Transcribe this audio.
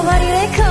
nobody they come